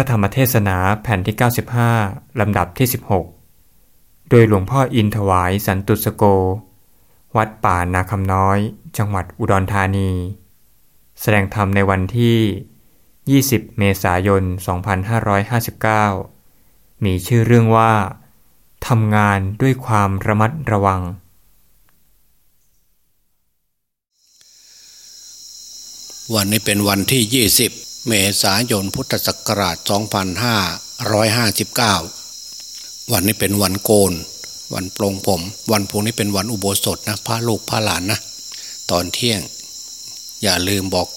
ระธรรมเทศนาแผ่นที่ 95 ลำดับที่ 16 โดยหลวงพ่ออินถวายสันตุสโก วัดป่านาคำน้อย จังหวัดอุดรธานี แสดงธรรมในวันที่ 20 เมษายน 2559 มีชื่อเรื่องว่าทำงานด้วยความระมัดระวัง วันนี้เป็นวันที่ 20 เมษายนพุทธศักราช 2559 วันนี้เป็นวันโกน วันปลงผม วันพรุ่งนี้เป็นวันอุโบสถนะพระลูกพระหลานนะ ตอนเที่ยง อย่าลืมบอก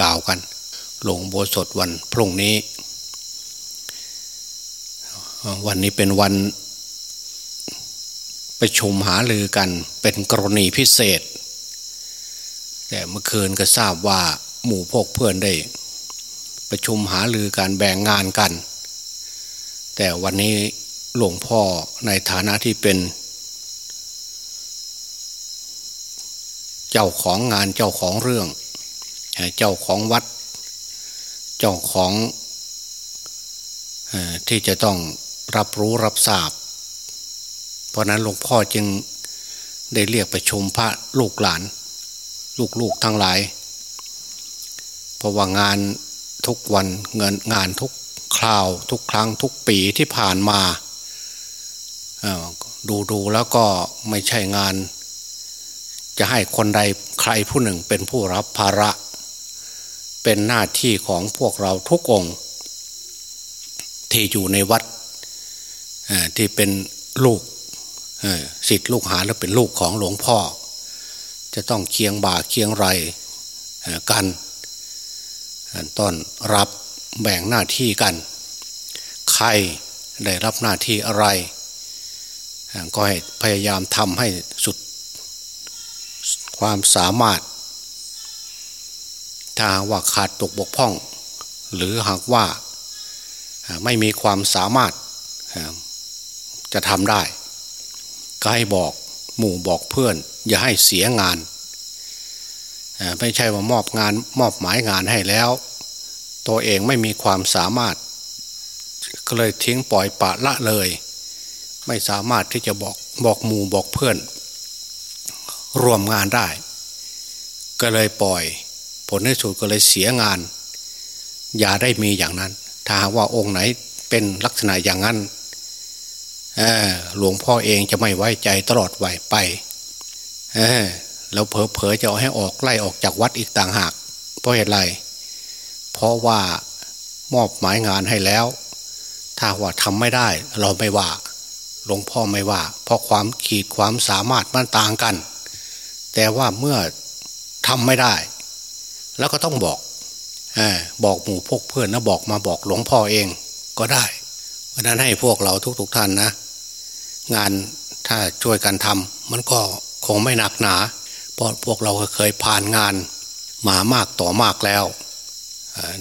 กล่าวกัน ลงโบสถวันพรุ่งนี้ วันนี้เป็นวันประชุมหาลือกันเป็นกรณีพิเศษ แต่เมื่อคืนก็ทราบว่าหมู่พกเพื่อนได้ ประชุมหาลือการแบ่งงานกัน แต่วันนี้หลวงพ่อในฐานะที่เป็น เจ้าของงานเจ้าของเรื่อง เจ้าของวัด เจ้าของที่จะต้องรับรู้รับทราบ เพราะนั้นหลวงพ่อจึงได้เรียกประชุมพระลูกหลาน ลูกๆทั้งหลาย เพราะว่างาน ทุกวันเงินงานทุกคราวทุกครั้งทุกปีที่ผ่านมาดูดูแล้วก็ไม่ใช่งาน จะให้คนใดใครผู้หนึ่งเป็นผู้รับภาระ เป็นหน้าที่ของพวกเราทุกองค์ที่อยู่ในวัดที่เป็นลูกสิทธิ์ลูกหาและเป็นลูกของหลวงพ่อ จะต้องเคียงบ่าเคียงไรกัน ต้อนรับแบ่งหน้าที่กัน ใครได้รับหน้าที่อะไร ก็ให้พยายามทำให้สุดความสามารถ ถ้าว่าขาดตกบกพร่อง หรือหากว่าไม่มีความสามารถจะทำได้ ก็ให้บอกหมู่บอกเพื่อน อย่าให้เสียงาน ไม่ใช่ว่ามอบงานมอบหมายงานให้แล้ว ตัวเองไม่มีความสามารถ ก็เลยทิ้งปล่อยปะละเลย ไม่สามารถที่จะบอกบอกหมู่บอกเพื่อน รวมงานได้ ก็เลยปล่อย ผลในสุดก็เลยเสียงาน อย่าได้มีอย่างนั้น ถ้าว่าองค์ไหนเป็นลักษณะอย่างนั้นหลวงพ่อเองจะไม่ไว้ใจตลอดไวไป แล้วเผลอๆจะเอาให้ออกไล่ออกจากวัดอีกต่างหาก เพราะเหตุไร เพราะว่ามอบหมายงานให้แล้ว ถ้าว่าทำไม่ได้เราไม่ว่าหลวงพ่อไม่ว่า เพราะความขีดความสามารถมันต่างกัน แต่ว่าเมื่อทำไม่ได้ แล้วก็ต้องบอกบอกหมู่พวกเพื่อนนะบอกมาบอกหลวงพ่อเองก็ได้ เพราะนั้นให้พวกเราทุกๆทท่านนะ งานถ้าช่วยกันทำมันก็คงไม่หนักหนา เพราะพวกเราเคยผ่านงานมามากต่อมากแล้ว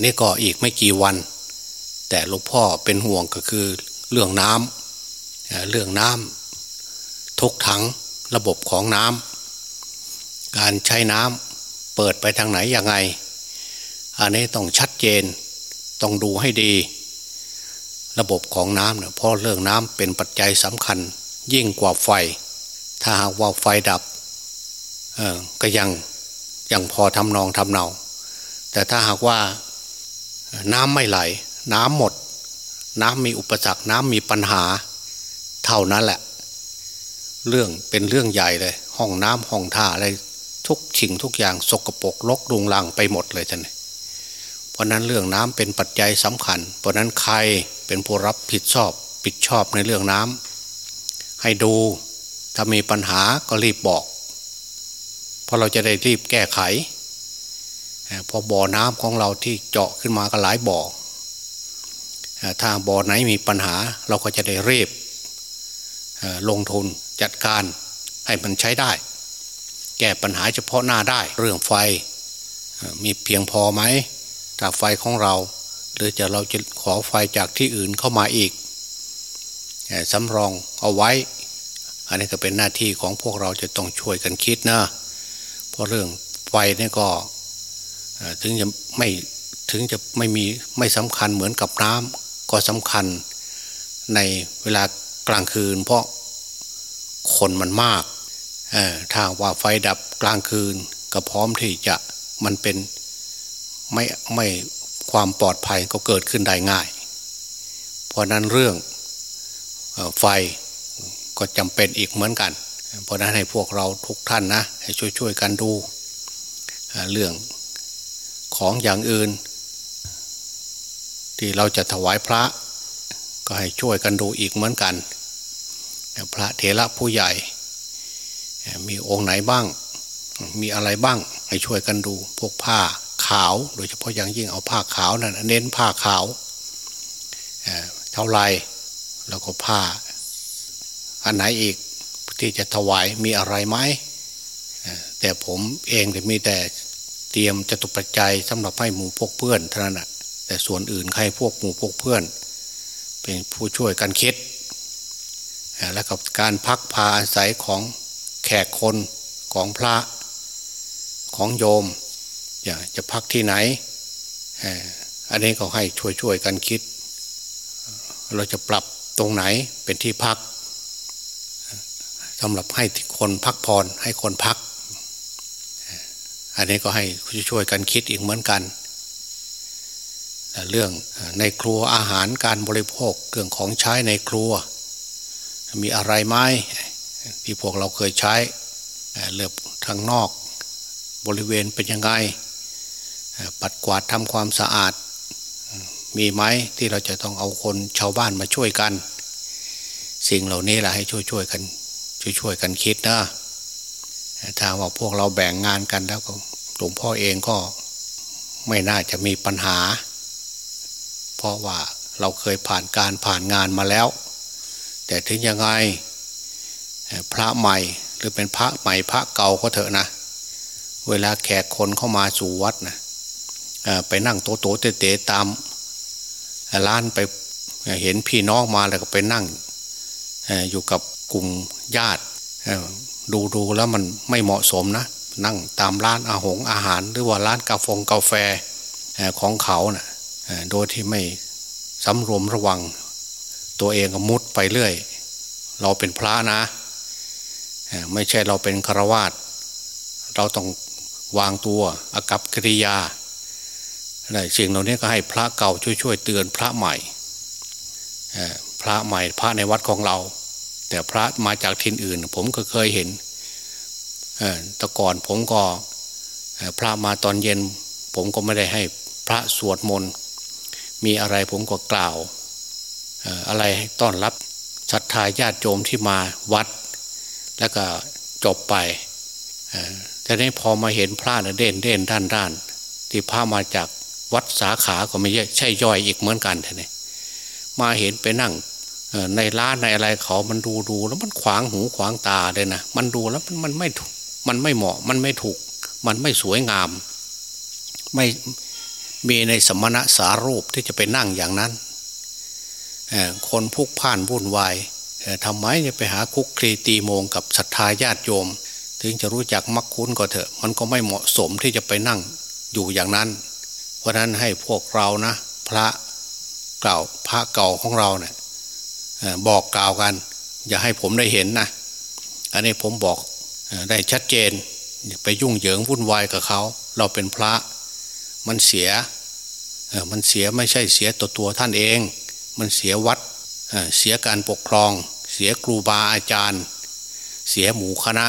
นี่ก็อีกไม่กี่วัน แต่หลวงพ่อเป็นห่วงก็คือเรื่องน้ำเรื่องน้ำทุกถังระบบของน้ำการใช้น้ำเปิดไปทางไหนยังไง อันนี้ต้องชัดเจนต้องดูให้ดี ระบบของน้ำเนี่ยเพราะเรื่องน้ำเป็นปัจจัยสำคัญยิ่งกว่าไฟ ถ้าหากว่าไฟดับ ก็ยังยังพอทำนองทำเนา แต่ถ้าหากว่าน้ำไม่ไหล น้ำหมด น้ำมีอุปสรรค น้ำมีปัญหา เท่านั้นแหละ เรื่องเป็นเรื่องใหญ่เลย ห้องน้ำห้องท่าอะไรทุกชิงทุกอย่างสกปรกลกรุงรังไปหมดเลยท่านเพราะนั้นเรื่องน้ำเป็นปัจจัยสำคัญ เพราะนั้นใครเป็นผู้รับผิดชอบผิดชอบในเรื่องน้ำให้ดูถ้ามีปัญหาก็รีบบอก ราะเราจะได้รีบแก้ไขพอบ่อน้ำของเราที่เจาะขึ้นมาก็หลายบ่อถ้าบ่อไหนมีปัญหาเราก็จะได้รีบลงทุนจัดการให้มันใช้ได้ แก้ปัญหาเฉพาะหน้าได้เรื่องไฟมีเพียงพอไหมถ้าไฟของเรา หรือจะเราจะขอไฟจากที่อื่นเข้ามาอีกสำรองเอาไว้ อันนี้ก็เป็นหน้าที่ของพวกเราจะต้องช่วยกันคิดนะ เพราะเรื่องไฟนี่ก็ถึงจะไม่ถึงจะไม่มีไม่สำคัญเหมือนกับน้ำก็สำคัญในเวลากลางคืน เพราะคนมันมากถ้าว่าไฟดับกลางคืน ก็พร้อมที่จะมันเป็นไม่ไม่ความปลอดภัยก็เกิดขึ้นได้ง่าย เพราะนั้นเรื่องไฟก็จำเป็นอีกเหมือนกัน เพราะนั้นให้พวกเราทุกท่านนะให้ช่วยๆกันดูเรื่องของอย่างอื่น ที่เราจะถวายพระ ก็ให้ช่วยกันดูอีกเหมือนกัน พระเถระผู้ใหญ่ มีองค์ไหนบ้าง มีอะไรบ้าง ให้ช่วยกันดู พวกผ้าขาว โดยเฉพาะอย่างยิ่งเอาผ้าขาวนั่นเน้นผ้าขาวเท่าไรแล้วก็ผ้า อันไหนอีก ที่จะถวายมีอะไรไหมแต่ผมเองจะมีแต่เตรียมจตุปัจจัยสำหรับให้หมู่พวกเพื่อนเท่านั้นแต่ส่วนอื่นใครพวกหมู่พวกเพื่อน เป็นผู้ช่วยกันคิดแล้วกับการพักพาอาศัยของแขกคนของพระของโยมอยากจะพักที่ไหน อันนี้ก็ให้ช่วยช่วยกันคิด เราจะปรับตรงไหนเป็นที่พัก สำหรับให้คนพักผ่อนให้คนพัก อันนี้ก็ให้ช่วยกันคิดอีกเหมือนกันเรื่องในครัวอาหารการบริโภคเครื่องของใช้ในครัว มีอะไรไหมที่พวกเราเคยใช้เลือกทางนอก บริเวณเป็นยังไง ปัดกวาดทำความสะอาด มีไหมที่เราจะต้องเอาคนชาวบ้านมาช่วยกัน สิ่งเหล่านี้แหละให้ช่วยช่วยกัน ช่วยๆกันคิดนะถ้าว่าพวกเราแบ่งงานกันแล้วก็หลวงพ่อเองก็ไม่น่าจะมีปัญหา เพราะว่าเราเคยผ่านการผ่านงานมาแล้ว แต่ถึงยังไงพระใหม่หรือเป็นพระใหม่พระเก่าก็เถอะนะ เวลาแขกคนเข้ามาสู่วัดนะไปนั่งโต๊ะโต๊ะเตะตามร้านไปเห็นพี่น้องมาแล้วก็ไปนั่งอยู่กับ กลุ่มญาติดูดูแล้วมันไม่เหมาะสมนะ นั่งตามร้านอาหงอาหาร หรือว่าร้านกาแฟกาแฟของเขานะ่ะโดยที่ไม่สำรวมระวัง ตัวเองก็มุดไปเรื่อย เราเป็นพระนะ ไม่ใช่เราเป็นฆราวาสเราต้องวางตัวอากับกิริยาสิ่งเหล่านี้ก็ให้พระเก่าช่วยๆเตือนพระใหม่พระใหม่พระในวัดของเรา แต่พระมาจากทินอื่น ผมก็เคยเห็นแต่ก่อนผมก็พระมาตอนเย็น ผมก็ไม่ได้ให้พระสวดมนต์มีอะไรผมก็กล่าวอะไรต้อนรับศรัทธาญาติโยมที่มาวัด แล้วก็จบไปแต่นี้พอมาเห็นพระเด่นเด่นด้านด้านที่พระมาจากวัดสาขาก็ไม่ใช่ย่อยอีกเหมือนกันท่านมาเห็นไปนั่ง ในร้านในอะไรเขามันดูดูแล้วมันขวางหูขวางตาเลยนะมันดูแล้วมันมันไม่ถูกมันไม่เหมาะมันไม่ถูก มันไม่สวยงาม ไม่มีในสมณะสารูปที่จะไปนั่งอย่างนั้นคนพุกพ่านวุ่นวายทำไมจะไปหาคุกคลีตีโมงกับศรัทธาญาติโยม ถึงจะรู้จักมักคุ้นก็เถอะ มันก็ไม่เหมาะสมที่จะไปนั่งอยู่อย่างนั้น เพราะนั้นให้พวกเรานะ พระเก่าพระเก่าของเราเนะี่ย บอกกล่าวกัน อย่าให้ผมได้เห็นนะ อันนี้ผมบอกได้ชัดเจนไปยุ่งเหยิงวุ่นวายกับเขาเราเป็นพระมันเสียมันเสียไม่ใช่เสียตัวตัวท่านเอง มันเสียวัดเสียการปกครอง เสียครูบาอาจารย์ เสียหมู่คณะ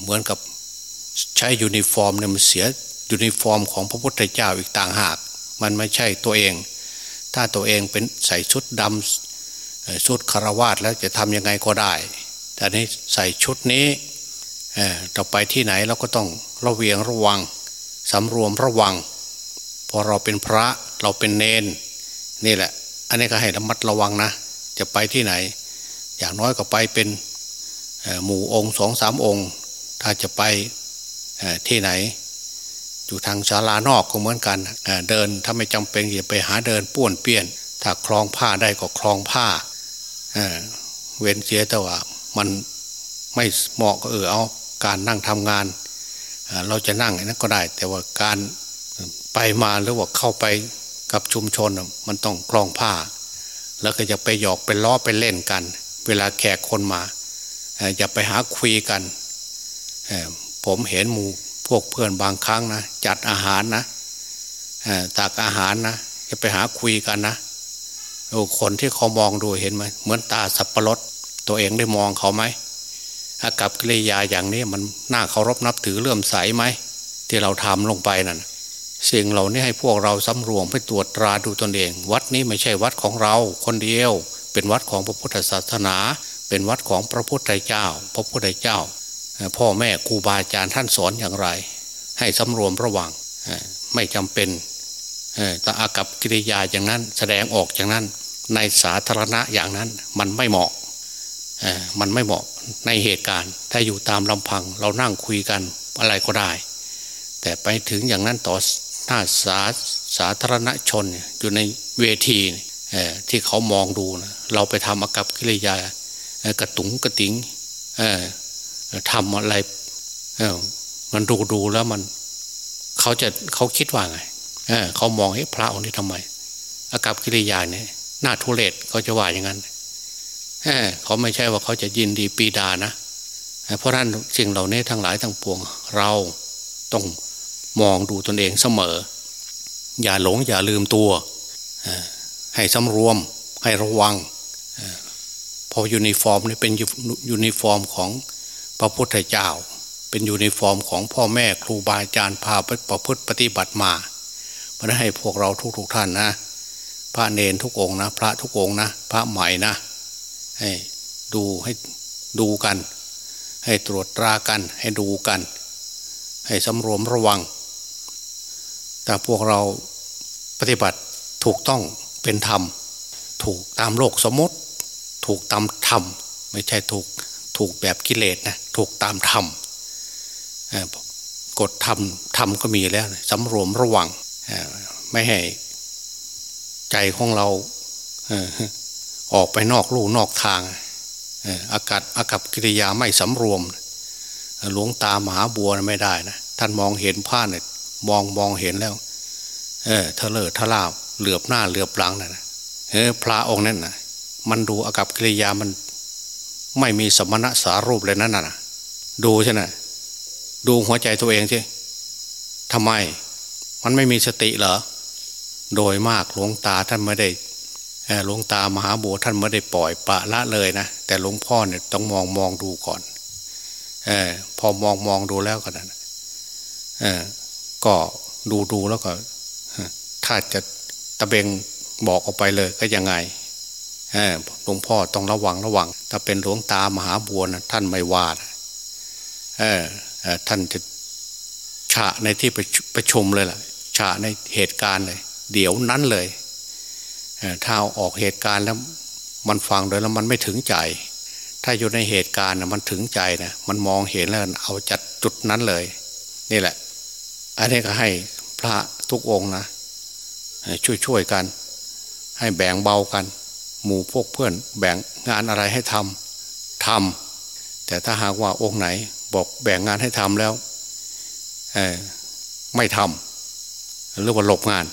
เหมือนกับใช้ยูนิฟอร์มเนี่ยมันเสียยูนิฟอร์มของพระพุทธเจ้าอีกต่างหาก มันไม่ใช่ตัวเอง ถ้าตัวเองเป็นใส่ชุดดำ ชุดคารวาสแล้วจะทำยังไงก็ได้ แต่นี้ใส่ชุดนี้ต่อไปที่ไหนเราก็ต้องระเวียงระวังสำรวมระวัง พอเราเป็นพระเราเป็นเนนนี่แหละ อันนี้ก็ให้ระมัดระวังนะ จะไปที่ไหน อย่างน้อยก็ไปเป็นหมู่องค์สองสามองค์ ถ้าจะไปที่ไหน อยู่ทางศาลานอกก็เหมือนกันเดินถ้าไม่จำเป็นอย่าไปหาเดินป้วนเปี้ยน ถ้าคลองผ้าได้ก็คลองผ้า เว้นเสียแต่ว่ามันไม่เหมาะก็เออเอาการนั่งทำงาน เราจะนั่งนั้นก็ได้ แต่ว่าการไปมาหรือว่าเข้าไปกับชุมชนมันต้องกลองผ้า แล้วก็จะไปหยอกไปล้อไปเล่นกัน เวลาแขกคนมาอย่าไปหาคุยกัน ผมเห็นหมู่พวกเพื่อนบางครั้งนะจัดอาหารนะตักอาหารนะจะไปหาคุยกันนะ คนที่เขามองดูเห็นไหมเหมือนตาสับปะรดตัวเองได้มองเขาไหมอากับกิริยาอย่างนี้มันน่าเคารพนับถือเลื่อมใสไหมที่เราทำลงไปนั่นสิ่งเหล่านี้ให้พวกเราสำรวมไปตรวจตราดูตนเอง วัดนี้ไม่ใช่วัดของเราคนเดียว เป็นวัดของพระพุทธศาสนา เป็นวัดของพระพุทธเจ้า พระพุทธเจ้า พ่อแม่ครูบาอาจารย์ท่านสอนอย่างไร ให้สำรวมระวังไม่จำเป็นแต่อากับกิริยาอย่างนั้นแสดงออกอย่างนั้น ในสาธารณะอย่างนั้นมันไม่เหมาะมันไม่เหมาะในเหตุการณ์ ถ้าอยู่ตามลำพังเรานั่งคุยกันอะไรก็ได้ แต่ไปถึงอย่างนั้นต่อหน้าสาสาธารณชนอยู่ในเวทีที่เขามองดูนะเราไปทำอากับกิริยากระตุงกระติงทำอะไรมันดูดูแล้วมันเขาจะเขาคิดว่าไงเขามองให้พระองค์นี้ทำไมอากับกิริยาเนี่ย หน้าทุเรศเขาจะว่าอย่างนั้นเขาไม่ใช่ว่าเขาจะยินดีปีดานะ เพราะนั้นสิ่งเหล่านี้ทั้งหลายทั้งปวง เราต้องมองดูตนเองเสมอ อย่าหลงอย่าลืมตัว ให้สำรวม ให้ระวัง เพร์มนี่เป็นยูนิฟอร์มของพระพุทธเจ้า เป็นยูนิฟอร์มของพ่อแม่ครูบาอาจารย์พาประพฤติปฏิบัติมาเพราะนั้นให้พวกเราทุกๆท่านนะ พระเณรทุกองค์นะ พระทุกองค์นะ พระใหม่นะให้ดูให้ดูกัน ให้ตรวจตรากัน ให้ดูกัน ให้สำรวมระวัง แต่พวกเราปฏิบัติถูกต้องเป็นธรรม ถูกตามโลกสมมติ ถูกตามธรรม ไม่ใช่ถูกถูกแบบกิเลสนะถูกตามธรรมกฎธรรมธรรมก็มีแล้วสำรวมระวังไม่ให้ ใจของเราออกไปนอกลู่นอกทางอากาศอากับกิริยาไม่สำรวม หลวงตามหาบัวไม่ได้นะท่านมองเห็นผ้าเนี่ยมองมองเห็นแล้ว เออทะเลทะลาเหลือบหน้าเหลือบหลังนะ่ะเออพระองค์นั่นนะมันดูอากับกิริยามัน ไม่มีสมณะสารูปเลยนั่นน่ะ ดูใช่ไหมดูหัวใจตัวเองใช่ทำไม มันไม่มีสติเหรอ โดยมากหลวงตาท่านไม่ได้หลวงตามหาบัวท่านไม่ได้ปล่อยปะละเลยนะ แต่หลวงพ่อเนี่ยต้องมองมองดูก่อนอพอมองมองดูแล้วก็นั้นก็ดูดูแล้วก็ถ้าจะตะเบงบอกออกไปเลยก็ยังไงหลวงพ่อต้องระวังระวัง ถ้าเป็นหลวงตามหาบัวนะท่านไม่วาดท่านจะฉะในที่ประชุมเลยล่ะฉะในเหตุการณ์เลย เดี๋ยวนั้นเลยถ้าออกเหตุการณ์แล้วมันฟังโดยแล้วมันไม่ถึงใจ ถ้าอยู่ในเหตุการณ์นะมันถึงใจนะมันมองเห็นแล้วเอาจัดจุดนั้นเลย นี่แหละ อันนี้ก็ให้พระทุกองนะช่วยช่วยกัน ให้แบ่งเบากัน หมู่พวกเพื่อนแบ่งงานอะไรให้ทำทำแต่ถ้าหากว่าองค์ไหน บอกแบ่งงานให้ทำแล้วไม่ทำหรือว่าหลบงาน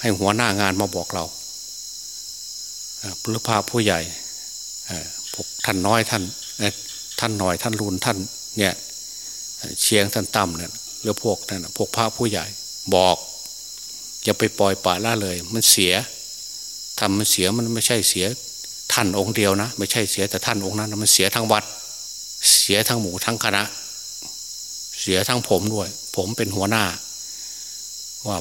ให้หัวหน้างานมาบอกเราหรือพาผู้ใหญ่พวกท่านน้อยท่านท่านหน่อยท่านรุนท่านเนี่ยเชียงท่านต่ำเนี่ยหรือพวกนั่นพวกพระผู้ใหญ่บอกอย่าไปปล่อยป่าละเลย มันเสียทำมันเสียมันไม่ใช่เสียท่านองค์เดียวนะ ไม่ใช่เสียแต่ท่านองค์นั้นมันเสียทั้งวัด เสียทั้งหมู่ทั้งคณะ เสียทั้งผมด้วย ผมเป็นหัวหน้า ว่า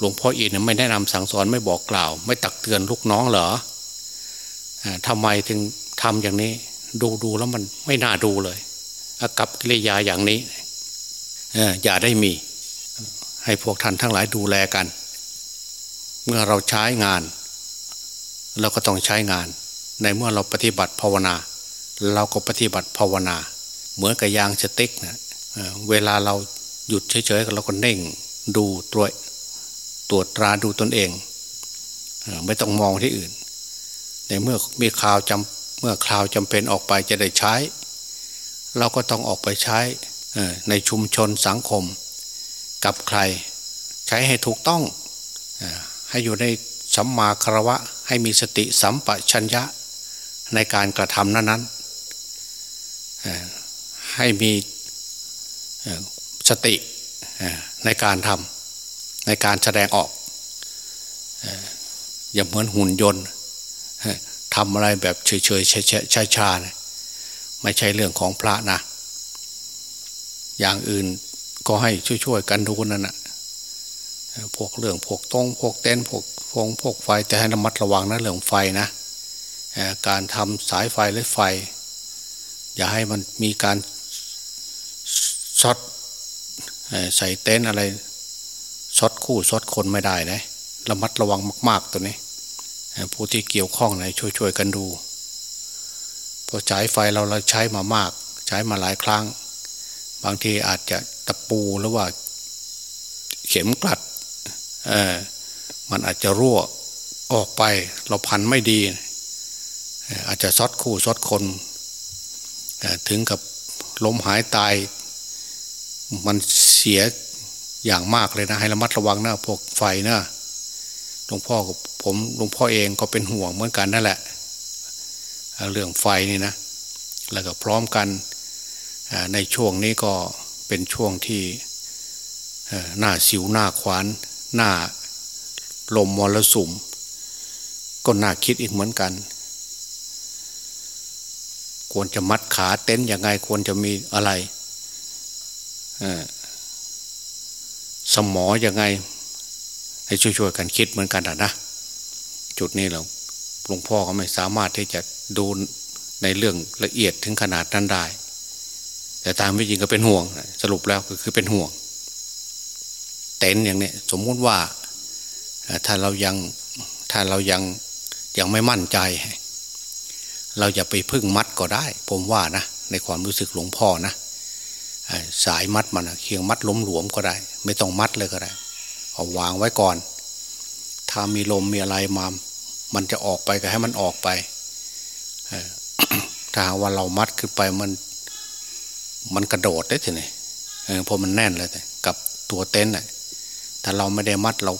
หลวงพ่ออินไม่แนะนำสั่งสอนไม่บอกกล่าว ไม่ตักเตือนลูกน้องเหรอทำไมถึงทำอย่างนี้ ดูดูแล้วมันไม่น่าดูเลยอากับกิริยาอย่างนี้อย่าได้มี ให้พวกท่านทั้งหลายดูแลกัน เมื่อเราใช้งาน เราก็ต้องใช้งาน ในเมื่อเราปฏิบัติภาวนา เราก็ปฏิบัติภาวนา เหมือนกับยางสติ๊กนะเวลาเราหยุดเฉยๆเราก็เน่ง ดูตรวจ ตรวจตราดูตนเอง ไม่ต้องมองที่อื่น ในเมื่อมีข่าวจำเมื่อข่าวจำเป็นออกไปจะได้ใช้ เราก็ต้องออกไปใช้ในชุมชนสังคม กับใคร ใช้ให้ถูกต้อง ให้อยู่ในสัมมาคารวะ ให้มีสติสัมปชัญญะในการกระทำนั้นๆให้มีสติในการทำ ในการแสดงออกอย่าเหมือนหุ่นยนต์ทำอะไรแบบเฉยๆช้าๆนะไม่ใช่เรื่องของพระนะ อย่างอื่นก็ให้ช่วยๆกันดูนั่นนะพวกเรื่องพวกตรงพวกเต็นท์พวกพงพวกไฟแต่ให้ระมัดระวังนะเรื่องไฟนะการทำสายไฟหรือไฟ อย่าให้มันมีการช็อตใส่เต็นท์อะไร ช็อตคู่ช็อตคนไม่ได้นะระมัดระวังมาก ๆตัวนี้ ผู้ที่เกี่ยวข้องนะช่วยๆกันดูพอฉายไฟเราเราใช้มามากใช้มาหลายครั้ง บางทีอาจจะตะปูหรือว่า เข็มกลัดเออมันอาจจะรั่วออกไปเราพันไม่ดี อาจจะซดคู่ซดคนถึงกับล้มหายตาย มันเสีย อย่างมากเลยนะ ให้ระมัดระวังนะพวกไฟนะหลวงพ่อกับผมหลวงพ่อเองก็เป็นห่วงเหมือนกันนั่นแหละ เรื่องไฟนี่นะ แล้วก็พร้อมกันในช่วงนี้ก็เป็นช่วงที่หน้าสิวหน้าขวาน หน้าลมมรสุมก็น่าคิดอีกเหมือนกัน ควรจะมัดขาเต็นท์ยังไงควรจะมีอะไร สมอยังไง ให้ช่วยๆกันคิดเหมือนกันนะจุดนี้เราหลวงพ่อก็ไม่สามารถที่จะดูในเรื่องละเอียดถึงขนาดนั้นได้ แต่ตามวิจริงก็เป็นห่วง สรุปแล้วก็คือเป็นห่วง เต็นอย่างนี้สมมุติว่าถ้าเรายังถ้าเรายังยังไม่มั่นใจ เราอย่าไปพึ่งมัดก็ได้ ผมว่านะ ในความรู้สึกหลวงพ่อนะ สายมัดมันเคียงมัดล้มหลวมก็ได้ ไม่ต้องมัดเลยก็ได้ เอาวางไว้ก่อน ถ้ามีลมมีอะไรมา มันจะออกไปก็ให้มันออกไปถ้าว่าเรามัดขึ้นไปมัน มันกระโดดได้ทีนี่เพราะมันแน่นเลยกับตัวเต็นท์ถ้าเราไม่ได้มัดเรา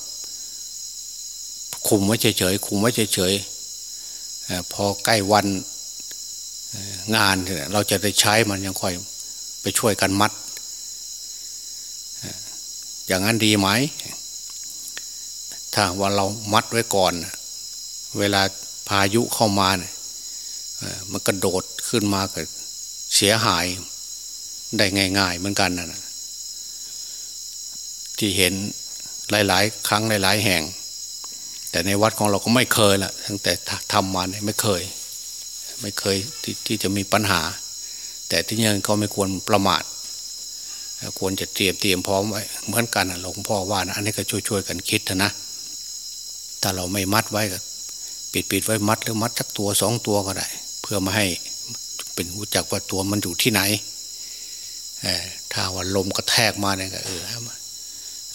คุมไว้เฉยๆคุมไว้เฉยๆพอใกล้วันงานเราจะได้ใช้มันยังค่อย ไปช่วยกันมัด อย่างนั้นดีไหม ถ้าว่าเรามัดไว้ก่อน เวลาพายุเข้ามาเนี่ยมันกระโดดขึ้นมาก็เสียหายได้ง่ายๆเหมือนกันนะที่เห็นหลายๆ ครั้งหลาย ๆ แห่ง แต่ในวัดของเราก็ไม่เคยละตั้งแต่ทำมาเนี่ยไม่เคย ไม่เคยทที่จะมีปัญหา แต่ที่ยังก็ไม่ควรประมาทควรจะเตรียมเตรียมพร้อมไว้เหมือนกันหลวงพ่อว่านะอันนี้ก็ช่วยๆกันคิดนะถ้าเราไม่มัดไว้ก็ปิดปิดไว้มัดหรือมัดสักตัวสองตัวก็ได้ เพื่อมาให้เป็นรู้จักว่าตัวมันอยู่ที่ไหนถ้าว่าลมกระแทกมาเนี่ยก็เออ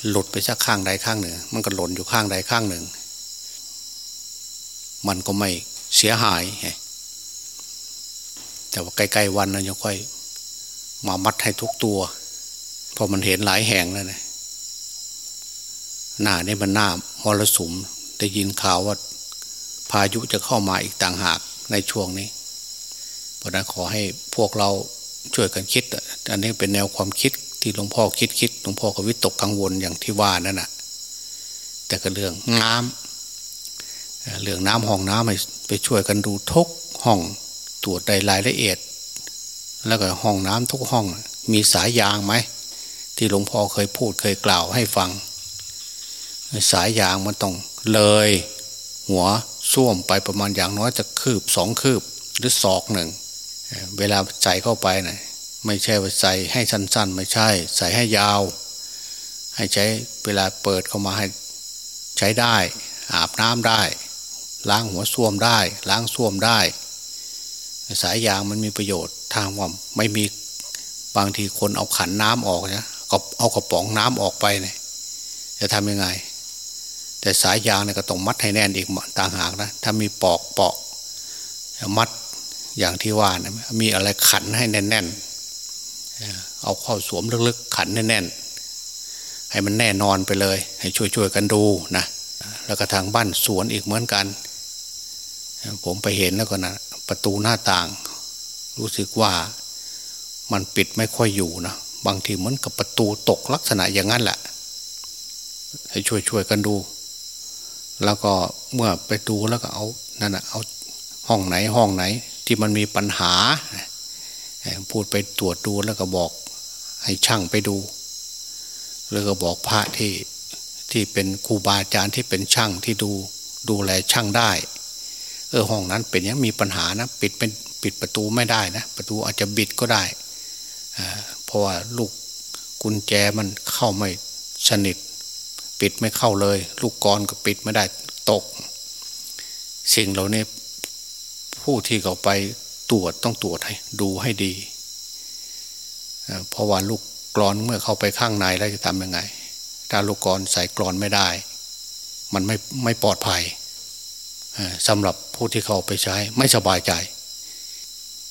หลุดไปสักข้างใดข้างหนึ่ง มันก็หล่นอยู่ข้างใดข้างหนึ่ง มันก็ไม่เสียหาย แต่ว่าใกล้ๆวันเรายังค่อย มามัดให้ทุกตัวพอมันเห็นหลายแห่งแล้วนะหน้านี่มันหน้ามรสุมได้ยินข่าวว่า พายุจะเข้ามาอีกต่างหากในช่วงนี้ เพราะนั้นขอให้พวกเราช่วยกันคิด อันนี้เป็นแนวความคิดที่หลวงพ่อคิดคิดหลวงพ่อก็วิตกกังวลอย่างที่ว่านั่นแหะแต่ก็เรื่องน้ำเรื่องน้ำห้องน้ำไปไปช่วยกันดูทุกห้อง ตรวจใดรายละเอียด แล้วก็ห้องน้ำทุกห้อง มีสายยางไหม ที่หลวงพ่อเคยพูดเคยกล่าวให้ฟัง สายยางมันต้องเลย หัวส้วมไปประมาณอย่างน้อยจะคืบสองคืบหรือศอกหนึ่ง เวลาใส่เข้าไปนะไม่ใช่ว่าใส่ให้สั้น ๆ ไม่ใช่ ใส่ให้ยาว ให้ใช้เวลาเปิดเข้ามาให้ใช้ได้ อาบน้ำได้ ล้างหัวส้วมได้ ล้างส้วมได้ สายยางมันมีประโยชน์ทางว่าไม่มีบางทีคนเอาขันน้ำออกนะก็เอากระป๋องน้ำออกไปเนี่ยจะทำยังไง แต่สายยางเนี่ยก็ต้องมัดให้แน่นอีกต่างหากนะถ้ามีปอกปอกมัดอย่างที่ว่านะมีอะไรขันให้แน่นๆเอาเข้าสวมลึกๆขันแน่นๆให้มันแน่นอนไปเลย ให้ช่วยๆกันดูนะแล้วก็ทางบ้านสวนอีกเหมือนกัน ผมไปเห็นแล้วก็นะ ประตูหน้าต่าง รู้สึกว่ามันปิดไม่ค่อยอยู่นะบางทีเหมือนกับประตูตกลักษณะอย่างนั้นแหละ ให้ช่วยๆกันดู แล้วก็เมื่อไปดูแล้วก็เอานั่นนะเอาห้องไหนห้องไหน ที่มันมีปัญหา พูดไปตรวจดูแล้วก็บอก ให้ช่างไปดู แล้วก็บอกพระที่ที่เป็นครูบาอาจารย์ที่เป็นช่างที่ดูดูแลช่างได้ เออห้องนั้นเป็นยังมีปัญหานะปิดเป็นปิดประตูไม่ได้นะ ประตูอาจจะบิดก็ได้เพราะว่าลูกกุญแจมันเข้าไม่สนิท ปิดไม่เข้าเลย ลูกกรก็ปิดไม่ได้ตก สิ่งเหล่านี้ผู้ที่เขาไปตรวจต้องตรวจให้ดูให้ดีเพราะว่าลูกกรอนเมื่อเข้าไปข้างในแล้วจะทำยังไง ถ้าลูกกรใส่กรอนไม่ได้ มันไม่ไม่ปลอดภัย สำหรับผู้ที่เขาไปใช้ไม่สบายใจ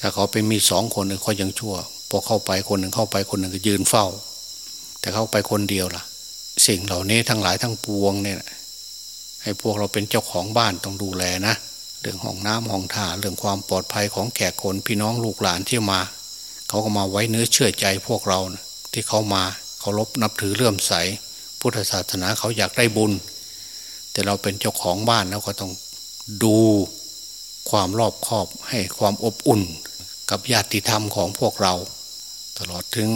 ถ้าเขาไปมีสองคนเขายังชั่วพอเข้าไปคนหนึ่งเข้าไปคนหนึ่งก็ยืนเฝ้า แต่เข้าไปคนเดียวล่ะ สิ่งเหล่านี้ทั้งหลายทั้งปวงเนี่ยให้พวกเราเป็นเจ้าของบ้านต้องดูแลนะเรื่องห้องน้ำห้องท่าเรื่องความปลอดภัยของแขกคนพี่น้องลูกหลานที่มา เขาก็มาไว้เนื้อเชื่อใจพวกเรานะที่เขามาเคารพนับถือเลื่อมใส พุทธศาสนาเขาอยากได้บุญ แต่เราเป็นเจ้าของบ้านแล้วก็ต้อง ดูความรอบคอบให้ความอบอุ่นกับญาติธรรมของพวกเรา ตลอดถึง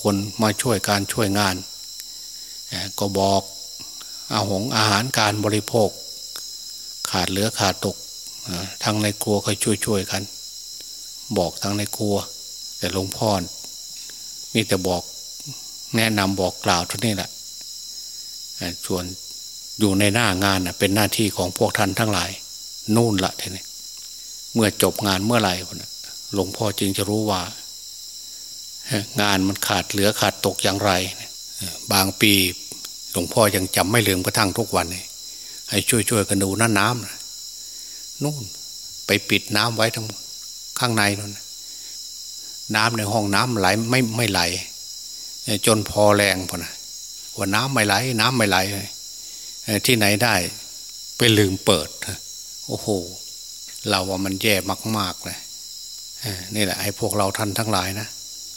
คนมาช่วยการช่วยงาน ก็บอกอาหงอาหารการบริโภค ขาดเหลือขาดตกทางในครัวก็ช่วยช่วยกัน บอกทางในครัว แต่หลวงพ่อมีแต่บอกแนะนำบอกกล่าวเท่านี้แหละส่วน อยู่ในหน้างานเป็นหน้าที่ของพวกท่านทั้งหลาย นู่นละทีนี้เมื่อจบงานเมื่อไหร่หลวงพ่อจึงจะรู้ว่า งานมันขาดเหลือขาดตกอย่างไร บางปีหลวงพ่อยังจำไม่ลืมกระทั่งทุกวันเลยให้ช่วยๆกันดูน้าน้ำนู่นไปปิดน้ำไว้ทั้งข้างในนั่นน้ำในห้องน้ำไหลไม่ไม่ไหล จนพอแรงพอนะว่าน้ำไม่ไหล น้ำไม่ไหล ที่ไหนได้ไปลืมเปิด โอ้โห เราว่ามันแย่มาก ๆ เลยนี่แหละให้พวกเราท่านทั้งหลายนะ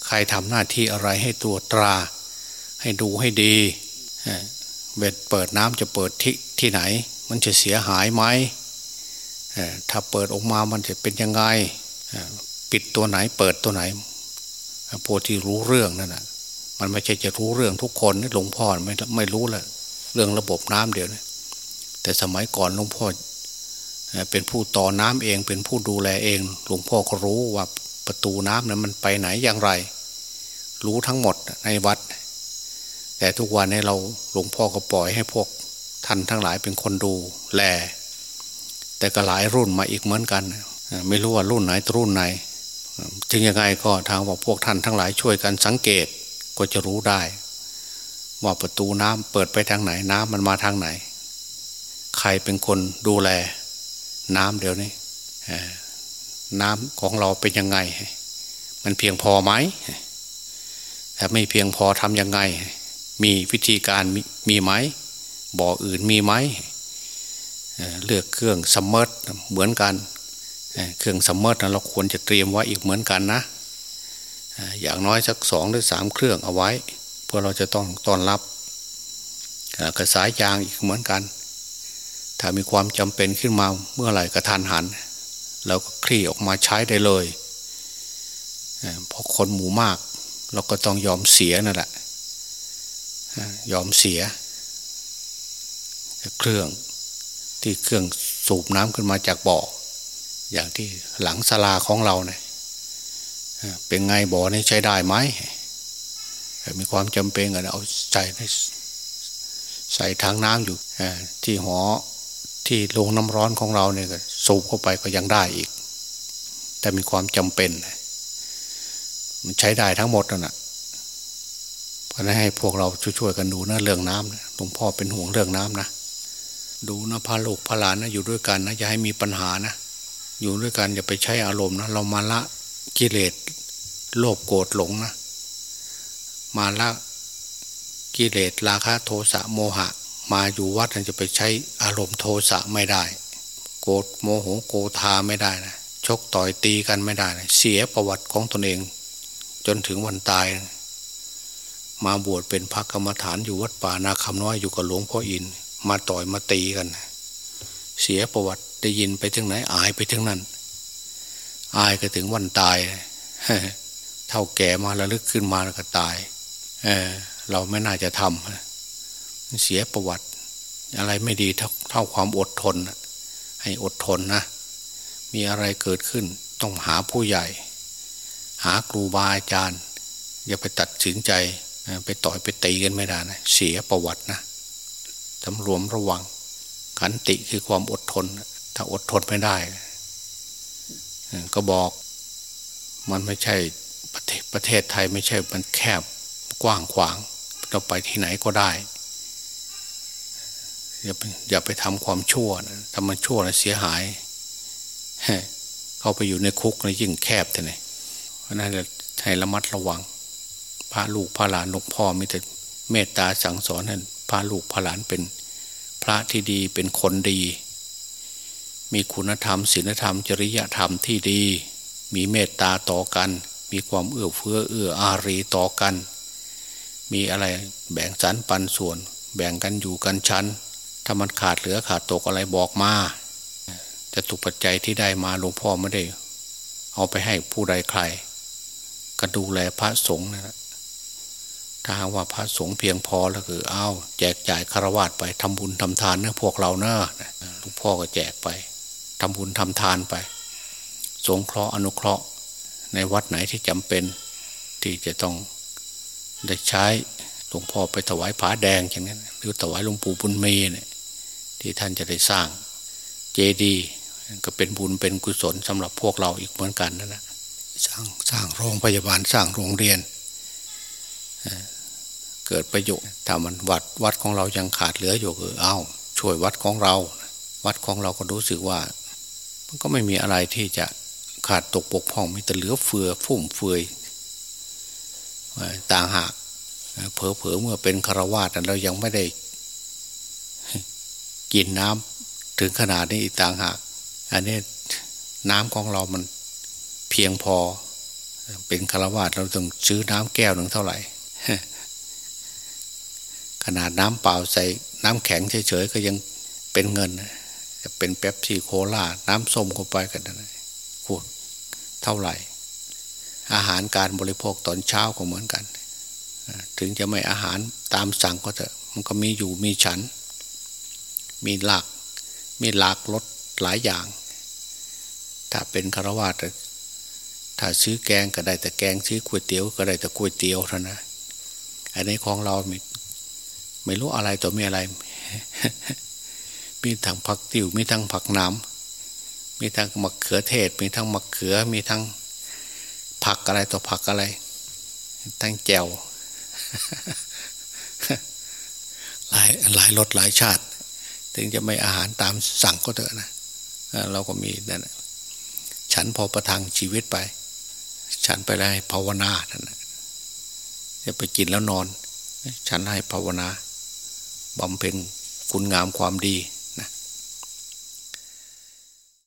ใครทำหน้าที่อะไรให้ตัวตรา ให้ดูให้ดีเบ็ดเปิดน้ำจะเปิดที่ที่ไหน มันจะเสียหายไหมถ้าเปิดออกมามันจะเป็นยังไงปิดตัวไหนเปิดตัวไหนพวกที่รู้เรื่องนั่นนะมันไม่ใช่จะรู้เรื่องทุกคนหลวงพ่อไม่ไม่รู้แหละ เรื่องระบบน้ำเดี๋ยวนี้แต่สมัยก่อนหลวงพ่อเป็นผู้ต่อน้ำเองเป็นผู้ดูแลเองหลวงพ่อก็รู้ว่าประตูน้ำนั้นมันไปไหนอย่างไร รู้ทั้งหมดในวัด แต่ทุกวันนี้เราหลวงพ่อก็ปล่อยให้พวกท่านทั้งหลายเป็นคนดูแล แต่ก็หลายรุ่นมาอีกเหมือนกัน ไม่รู้ว่ารุ่นไหนรุ่นไหนถึงยังไงก็ทางว่าพวกท่านทั้งหลายช่วยกันสังเกตก็จะรู้ได้ ว่าประตูน้ำเปิดไปทางไหนน้ำมันมาทางไหน ใครเป็นคนดูแล น้ำเดี๋ยวนี้น้ำของเราเป็นยังไง มันเพียงพอไหมถ้าไม่เพียงพอทำยังไง มีวิธีการมีไหมบ่ออื่นมีไหมเลือกเครื่อง submerse เหมือนกันเครื่อง submerse เราควรจะเตรียมไว้อีกเหมือนกันนะอย่างน้อยสักสองหรือสามเครื่องเอาไว้ เผื่อเราจะต้องต้อนรับกระสายยางอีกเหมือนกัน ถ้ามีความจำเป็นขึ้นมาเมื่อไหร่กระทันหันเราก็คลี่ออกมาใช้ได้เลยเพราะคนหมู่มาก เราก็ต้องยอมเสียนั่นแหละยอมเสีย เครื่องที่เครื่องสูบน้ำขึ้นมาจากบ่อ อย่างที่หลังศาลาของเราเนี่ยเป็นไงบ่อนี้ใช้ได้ไหม มีความจำเป็นก็เอาใส่ใส่ทางน้ำอยู่ที่หอที่ลงน้ำร้อนของเราเนี่ยก็สูบเข้าไปก็ยังได้อีก แต่มีความจำเป็น มันใช้ได้ทั้งหมดนั่นแหะเพราะนั้นให้พวกเราช่วยๆกันดูนะเรื่องน้ำหลวงพ่อเป็นห่วงเรื่องน้ำนะดูนะพาลูกพาหลานนะอยู่ด้วยกันนะอย่าให้มีปัญหานะอยู่ด้วยกันอย่าไปใช้อารมณ์นะเรามาละกิเลสโลภโกรธหลงนะ มาละกิกิเลสราคะโทสะโมหะ มาอยู่วัดจะไปใช้อารมณ์โทสะไม่ได้ โกรธโมโหโกธาไม่ได้นะชกต่อยตีกันไม่ได้นะเสียประวัติของตนเอง จนถึงวันตายนะมาบวชเป็นพระกรรมฐานอยู่วัดป่านาคำน้อยอยู่กับหลวงพ่ออิน มาต่อยมาตีกัน เสียประวัติได้ยินไปถึงไหนอายไปถึงนั้น อายก็ถึงวันตายเท่าแก่มาแล้วลึกขึ้นมาแล้วก็ตาย เออเราไม่น่าจะทำเสียประวัติ อะไรไม่ดีเท่าเท่าความอดทน ให้อดทนนะ มีอะไรเกิดขึ้น ต้องหาผู้ใหญ่ หาครูบาอาจารย์ อย่าไปตัดสินใจ ไปต่อยไปตีกันไม่ได้นะเสียประวัตินะสำรวมระวัง ขันติคือความอดทน ถ้าอดทนไม่ได้ ก็บอกมันไม่ใช่ประเทศประเทศไทยไม่ใช่มันแคบ กว้างขวางเราไปที่ไหนก็ได้ อย่าไปอย่าไปทำความชั่วนะทำมันชั่วนะเสียหาย เข้าไปอยู่ในคุกนะยิ่งแคบเท่าไหร่เพราะนั้นให้ระมัดระวังพระลูกพระหลานหลวงพ่อมีแต่เมตตาสั่งสอนให้พระลูกพระหลานเป็นพระที่ดีเป็นคนดี มีคุณธรรมศีลธรรม จริยธรรมที่ดี มีเมตตาต่อกัน มีความเอื้อเฟื้อเอื้ออารีต่อกัน มีอะไรแบ่งสรรปันส่วน แบ่งกันอยู่กันชั้น ถ้ามันขาดเหลือขาดตกอะไรบอกมาจะตุปัจจัยที่ได้มาหลวงพ่อไม่ได้ เอาไปให้ผู้ใดใคร ก็ดูแลพระสงฆ์นะถ้าว่าพระสงฆ์เพียงพอแล้วคือเอาแจกจ่ายคารวะไปทำบุญทำทานเนะพวกเราเนะหลวงพ่อก็แจกไปทำบุญทำทานไป สงเคราะห์อนุเคราะห์ในวัดไหนที่จำเป็นที่จะต้อง ได้ใช้หลวงพ่อไปถวายผาแดงอย่างนั้นหรือถวายหลวงปู่บุญมีเนี่ยที่ท่านจะได้สร้างเจดีย์ก็เป็นบุญเป็นกุศลสำหรับพวกเราอีกเหมือนกันนั่นนะสร้างสร้างโรงพยาบาลสร้างโรงเรียน เกิดประโยชน์ถ้ามันวัดวัดของเรายังขาดเหลืออยู่คือเอาช่วยวัดของเรา วัดของเราก็รู้สึกว่า มันก็ไม่มีอะไรที่จะขาดตกปกพ่องมีแต่เหลือเฟือฟุ่มเฟือย ต่างหากเผลอๆเมื่อเป็นคารวาสเรายังไม่ได้กินน้ำถึงขนาดนี้อีกต่างหาก อันนี้น้ำของเรามันเพียงพอ เป็นคารวาสเราต้องซื้อน้ำแก้วหนึ่งเท่าไหร่ ขนาดน้ำเปล่าใส่น้ำแข็งเฉยๆก็ยังเป็นเงินจะเป็นเป๊ปซี่โคลาน้ำส้มเข้าไปกันนะขวดเท่าไหร่ อาหารการบริโภคตอนเช้าก็เหมือนกัน ถึงจะไม่อาหารตามสั่งก็เถอะมันก็มีอยู่มีฉัน มีหลัก มีหลากรสหลายอย่าง ถ้าเป็นคารวะถ้าซื้อแกงก็ได้แต่แกงซื้อก๋วยเตี๋ยวก็ได้แต่ก๋วยเตี๋ยวเท่านั้นอันนี้ของเราไม่รู้อะไรตัวมีอะไร มีทั้งผักติ๋วมีทั้งผักน้ำมีทั้งมะเขือเทศ มีทั้งมะเขือมีทั้ง ผักอะไรตัวผักอะไร ทั้งแจวหลายหลายรสหลายชาติ ถึงจะไม่อาหารตามสั่งก็เถอะนะเราก็มีนั่นฉันพอประทังชีวิตไป ฉันไปแล้ภาวนาท่านจะไปกินแล้วนอน ฉันให้ภาวนาบำเพ็ญคุณงามความดี